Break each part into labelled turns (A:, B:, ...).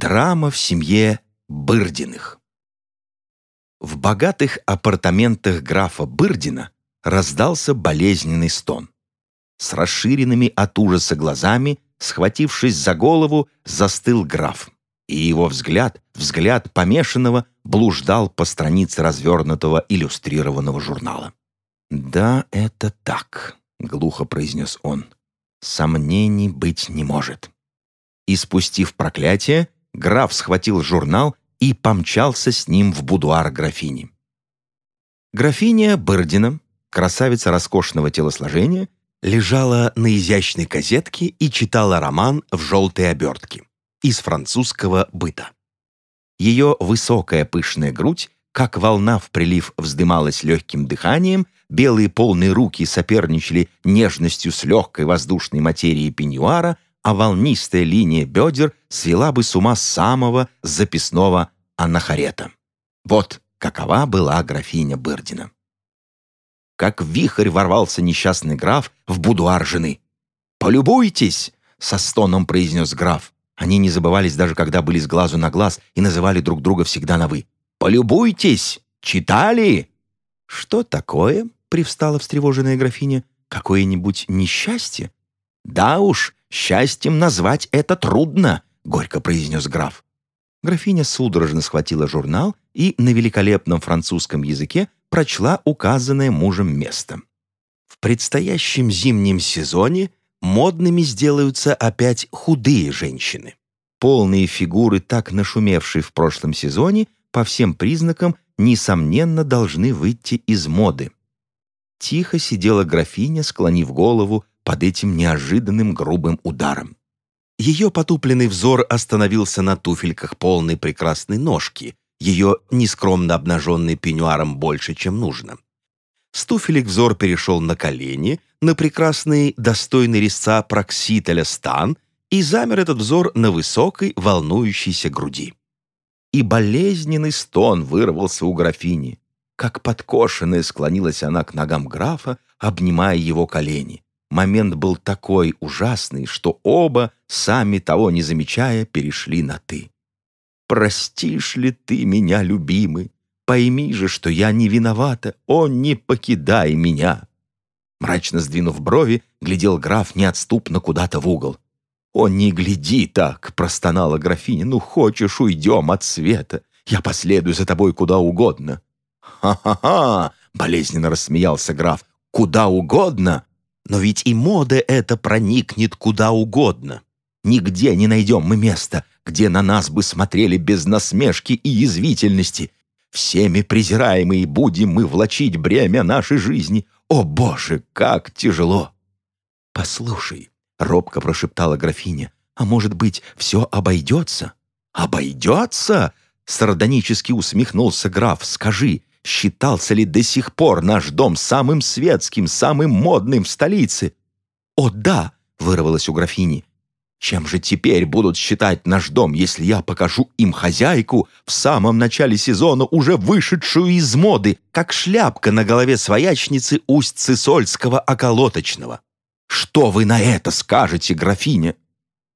A: Драма в семье Бырдиных. В богатых апартаментах графа Бырдина раздался болезненный стон. С расширенными от ужаса глазами, схватившись за голову, застыл граф, и его взгляд, взгляд помешанного, блуждал по странице развернутого иллюстрированного журнала. «Да, это так», — глухо произнес он. «Сомнений быть не может». И спустив проклятие, граф схватил журнал и помчался с ним в будуар графини. Графиня Бердина, красавица роскошного телосложения, лежала на изящной козетке и читала роман в желтой обертке из французского быта. Ее высокая пышная грудь, как волна в прилив, вздымалась легким дыханием, белые полные руки соперничали нежностью с легкой воздушной материей пеньюара, а волнистая линия бедер свела бы с ума самого записного анахарета. Вот какова была графиня Бердина. Как вихрь ворвался несчастный граф в будуар жены. «Полюбуйтесь!» — со стоном произнес граф. Они не забывались даже когда были с глазу на глаз и называли друг друга всегда на «вы». «Полюбуйтесь! Читали?» «Что такое?» — привстала встревоженная графиня. «Какое-нибудь несчастье?» «Да уж, счастьем назвать это трудно», — горько произнес граф. Графиня судорожно схватила журнал и на великолепном французском языке прочла указанное мужем место. В предстоящем зимнем сезоне модными сделаются опять худые женщины. Полные фигуры, так нашумевшие в прошлом сезоне, по всем признакам, несомненно, должны выйти из моды. Тихо сидела графиня, склонив голову под этим неожиданным грубым ударом. Ее потупленный взор остановился на туфельках полной прекрасной ножки, ее нескромно обнаженной пеньюаром больше, чем нужно. С туфелек взор перешел на колени, на прекрасный, достойный резца проксителя стан, и замер этот взор на высокой, волнующейся груди. И болезненный стон вырвался у графини. Как подкошенная склонилась она к ногам графа, обнимая его колени. Момент был такой ужасный, что оба, сами того не замечая, перешли на «ты». «Простишь ли ты меня, любимый? Пойми же, что я не виновата. О, не покидай меня!» Мрачно сдвинув брови, глядел граф неотступно куда-то в угол. «О, не гляди так!» — простонала графиня. «Ну, хочешь, уйдем от света. Я последую за тобой куда угодно». «Ха-ха-ха!» — болезненно рассмеялся граф. «Куда угодно? Но ведь и мода эта проникнет куда угодно. Нигде не найдем мы места, где на нас бы смотрели без насмешки и язвительности. Всеми презираемые будем мы влачить бремя нашей жизни. О, Боже, как тяжело!» «Послушай», — робко прошептала графиня, «а может быть, все обойдется?» «Обойдется?» — сардонически усмехнулся граф. «Скажи, считался ли до сих пор наш дом самым светским, самым модным в столице?» «О, да!» — вырвалось у графини. «Чем же теперь будут считать наш дом, если я покажу им хозяйку, в самом начале сезона уже вышедшую из моды, как шляпка на голове своячницы усть-цисольского околоточного? Что вы на это скажете, графиня?»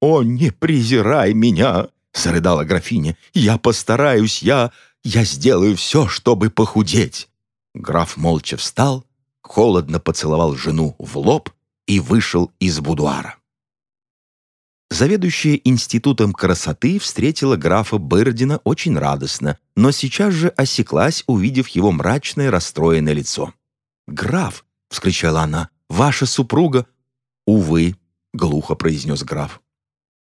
A: «О, не презирай меня!» — зарыдала графиня. «Я постараюсь, я...» Я сделаю все, чтобы похудеть». Граф молча встал, холодно поцеловал жену в лоб и вышел из будуара. Заведующая институтом красоты встретила графа Бердина очень радостно, но сейчас же осеклась, увидев его мрачное, расстроенное лицо. «Граф!» — вскричала она. «Ваша супруга...» «Увы», — глухо произнес граф.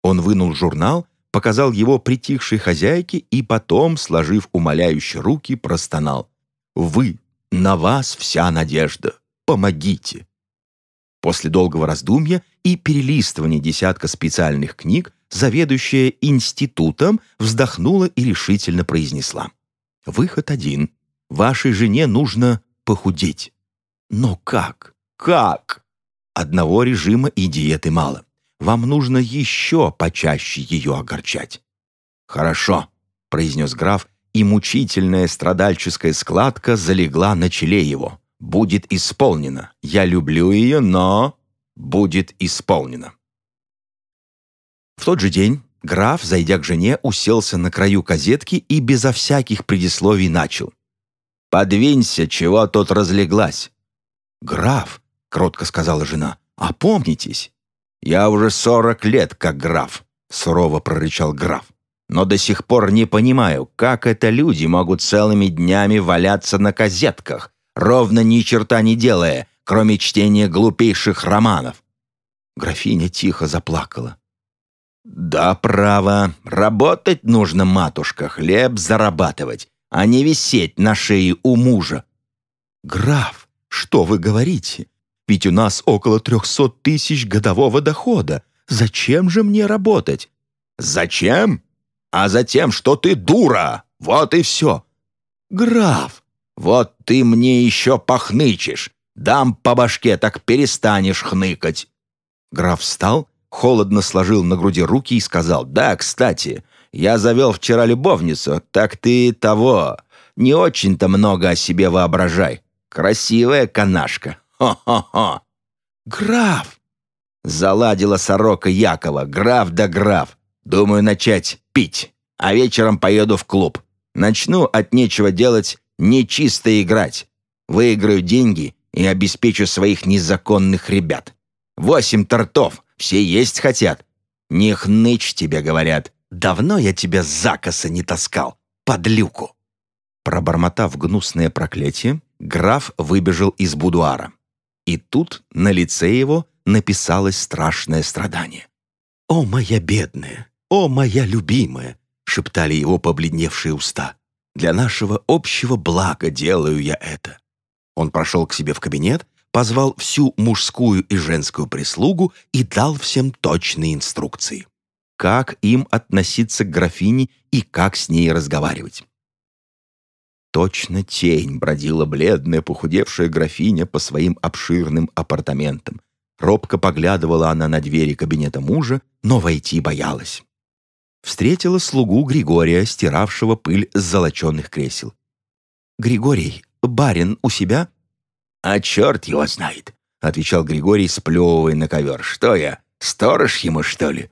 A: Он вынул журнал показал его притихшей хозяйке и потом, сложив умоляющие руки, простонал. «Вы, на вас вся надежда. Помогите!» После долгого раздумья и перелистывания десятка специальных книг заведующая институтом вздохнула и решительно произнесла. «Выход один. Вашей жене нужно похудеть». «Но как? Как?» Одного режима и диеты мало вам нужно еще почаще ее огорчать». «Хорошо», — произнес граф, и мучительная страдальческая складка залегла на челе его. «Будет исполнено. Я люблю ее, но...» «Будет исполнено». В тот же день Граф, зайдя к жене, уселся на краю козетки и безо всяких предисловий начал. «Подвинься, чего тут разлеглась?» «Граф», — кротко сказала жена, — «опомнитесь». «Я уже сорок лет как граф», — сурово прорычал граф. «Но до сих пор не понимаю, как это люди могут целыми днями валяться на козетках, ровно ни черта не делая, кроме чтения глупейших романов». Графиня тихо заплакала. «Да, право, работать нужно, матушка, хлеб зарабатывать, а не висеть на шее у мужа». «Граф, что вы говорите? Ведь у нас около трехсот тысяч годового дохода. Зачем же мне работать?» «Зачем? А затем, что ты дура! Вот и все!» «Граф, вот ты мне еще похнычешь! Дам по башке, так перестанешь хныкать!» Граф встал, холодно сложил на груди руки и сказал, «Да, кстати, я завел вчера любовницу, так ты того, не очень-то много о себе воображай. Красивая канашка, хо-хо-хо!» «Граф!» Заладила сорока Якова, граф да граф. Думаю начать пить, а вечером поеду в клуб. Начну от нечего делать, нечисто играть. Выиграю деньги и обеспечу своих незаконных ребят. Восемь тортов, все есть хотят. Не хнычь тебе, говорят. Давно я тебя за коса не таскал, подлюку. Пробормотав гнусное проклятие, граф выбежал из будуара. И тут на лице его написалось страшное страдание. «О, моя бедная! О, моя любимая!» — шептали его побледневшие уста. «Для нашего общего блага делаю я это». Он прошел к себе в кабинет, позвал всю мужскую и женскую прислугу и дал всем точные инструкции. Как им относиться к графине и как с ней разговаривать. Точно тень бродила бледная, похудевшая графиня по своим обширным апартаментам. Робко поглядывала она на двери кабинета мужа, но войти боялась. Встретила слугу Григория, стиравшего пыль с золоченных кресел. «Григорий, барин у себя?» «А черт его знает», — отвечал Григорий, сплевывая на ковер. «Что я, сторож ему, что ли?»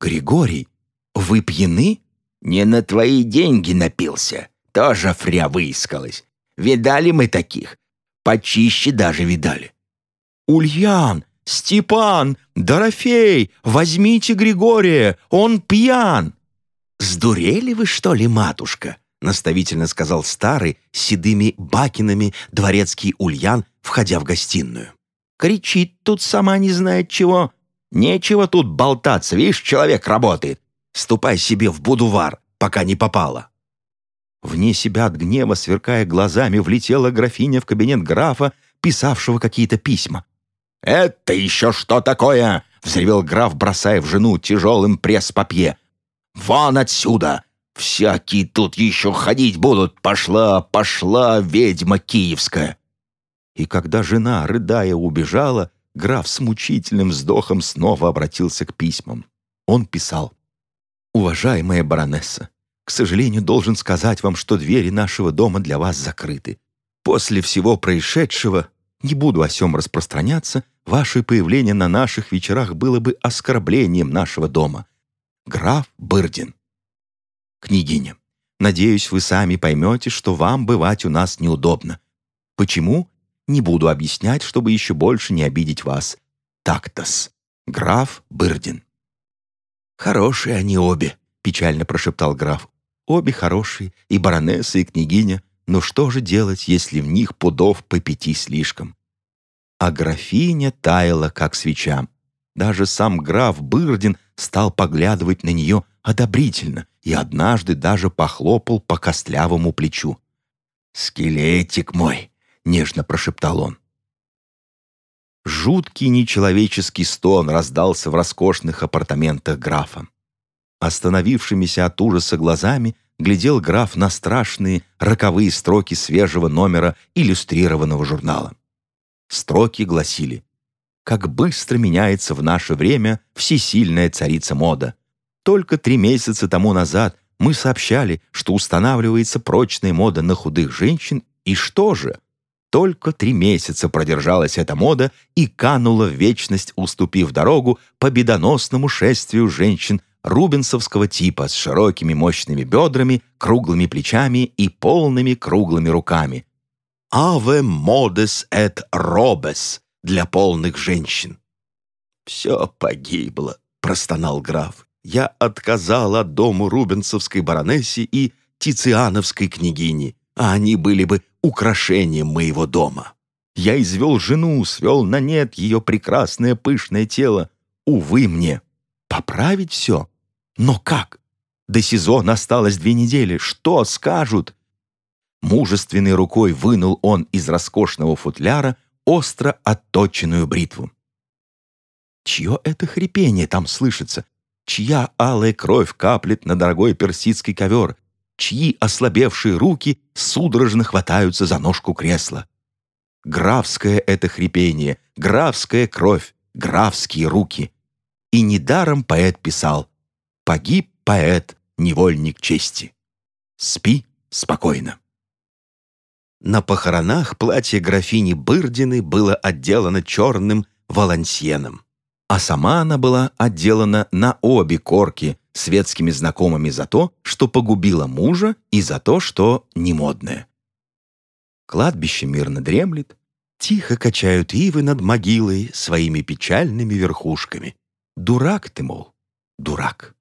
A: «Григорий, вы пьяны?» «Не на твои деньги напился. Тоже фря выискалась. Видали мы таких? Почище даже видали». «Ульян, Степан, Дорофей, возьмите Григория, он пьян!» «Сдурели вы, что ли, матушка?» — наставительно сказал старый, с седыми бакинами, дворецкий Ульян, входя в гостиную. «Кричит тут сама не знает чего. Нечего тут болтаться, видишь, человек работает. Ступай себе в будувар, пока не попала». Вне себя от гнева, сверкая глазами, влетела графиня в кабинет графа, писавшего какие-то письма. «Это еще что такое?» — взревел граф, бросая в жену тяжелым пресс-папье. «Вон отсюда! Всякие тут еще ходить будут. Пошла, пошла ведьма киевская!» И когда жена, рыдая, убежала, граф с мучительным вздохом снова обратился к письмам. Он писал. «Уважаемая баронесса, к сожалению, должен сказать вам, что двери нашего дома для вас закрыты. После всего происшедшего, не буду о сем распространяться, ваше появление на наших вечерах было бы оскорблением нашего дома. Граф Бырдин. Княгиня, надеюсь, вы сами поймете, что вам бывать у нас неудобно. Почему? Не буду объяснять, чтобы еще больше не обидеть вас. Тактос. Граф Бырдин. «Хорошие они обе», — печально прошептал граф. «Обе хорошие, и баронесса, и княгиня. Но что же делать, если в них пудов по пяти слишком?» А графиня таяла, как свеча. Даже сам граф Бырдин стал поглядывать на нее одобрительно и однажды даже похлопал по костлявому плечу. «Скелетик мой!» — нежно прошептал он. Жуткий нечеловеческий стон раздался в роскошных апартаментах графа. Остановившимися от ужаса глазами глядел граф на страшные роковые строки свежего номера иллюстрированного журнала. Строки гласили «Как быстро меняется в наше время всесильная царица мода. Только три месяца тому назад мы сообщали, что устанавливается прочная мода на худых женщин, и что же? Только три месяца продержалась эта мода и канула в вечность, уступив дорогу победоносному шествию женщин рубинсовского типа с широкими мощными бедрами, круглыми плечами и полными круглыми руками. «Аве модес эт робес» для полных женщин. «Все погибло», — простонал граф. «Я отказал от дому рубинсовской баронессе и тициановской княгини, а они были бы украшением моего дома. Я извел жену, свел на нет ее прекрасное пышное тело. Увы мне, поправить все. Но как? До сезона осталось две недели. Что скажут? Мужественной рукой вынул он из роскошного футляра остро отточенную бритву. Чье это хрипение там слышится? Чья алая кровь каплет на дорогой персидский ковер? Чьи ослабевшие руки судорожно хватаются за ножку кресла? Графское это хрипение, графская кровь, графские руки. И недаром поэт писал «Погиб поэт, невольник чести. Спи спокойно». На похоронах платье графини Бырдины было отделано черным валансьеном, а сама она была отделана на обе корки светскими знакомыми за то, что погубила мужа и за то, что немодная. Кладбище мирно дремлет, тихо качают ивы над могилой своими печальными верхушками. Дурак ты, мол, дурак.